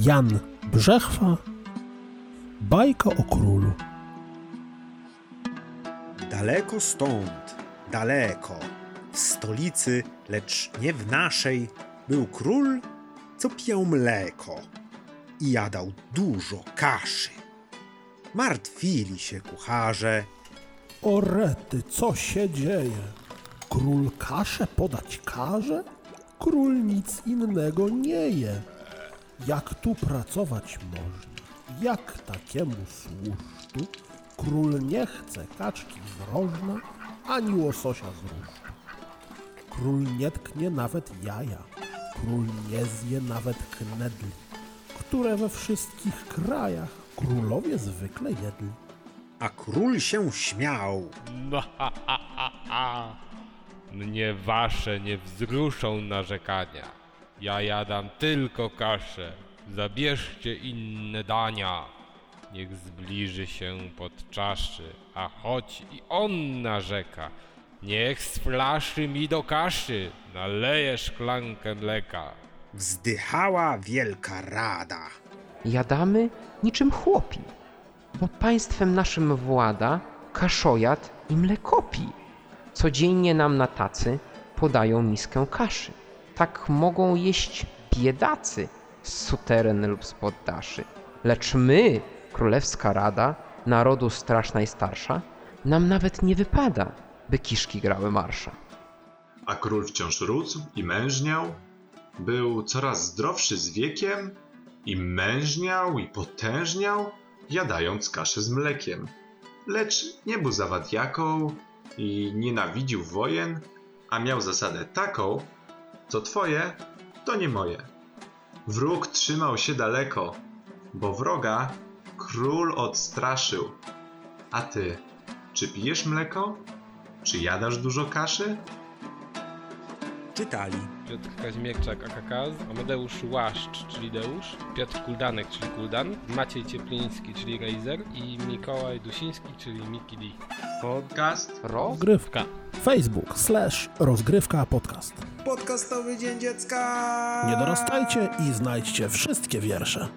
Jan Brzechwa Bajka o królu Daleko stąd, daleko, w stolicy, lecz nie w naszej, był król, co pijał mleko i jadał dużo kaszy. Martwili się kucharze, O rety, co się dzieje? Król kaszę podać każe? Król nic innego nie je. Jak tu pracować można? Jak takiemu słuszczu? Król nie chce kaczki z rożna, ani łososia z rusztu. Król nie tknie nawet jaja. Król nie zje nawet knedli, które we wszystkich krajach królowie zwykle jedli. a król się śmiał. No ha, ha, ha, ha. Mnie wasze nie wzruszą narzekania. Ja jadam tylko kaszę. Zabierzcie inne dania. Niech zbliży się pod czaszy, a choć i on narzeka. Niech z flaszy mi do kaszy naleje szklankę mleka. Wzdychała wielka rada. Jadamy niczym chłopi, bo państwem naszym włada kaszojad i mlekopi. Codziennie nam na tacy podają miskę kaszy. Tak mogą jeść biedacy z suteren lub z poddaszy. Lecz my, królewska rada, narodu straż najstarsza, nam nawet nie wypada, by kiszki grały marsza. A król wciąż rósł i mężniał, był coraz zdrowszy z wiekiem i mężniał i potężniał, jadając kaszę z mlekiem. Lecz nie był zawadiaką i nienawidził wojen, a miał zasadę taką, co twoje, to nie moje. Wróg trzymał się daleko, bo wroga król odstraszył. A ty, czy pijesz mleko? Czy jadasz dużo kaszy? Czytali Piotr Kazimierczak Akakaz, Amadeusz Łaszcz, czyli Deusz, Piotr Kuldanek, czyli Kuldan, Maciej Ciepliński, czyli Razer i Mikołaj Dusiński, czyli Miki D. Podcast Roz? Rozgrywka. Facebook slash rozgrywka podcast. Podcastowy Dzień Dziecka! Nie dorastajcie i znajdźcie wszystkie wiersze.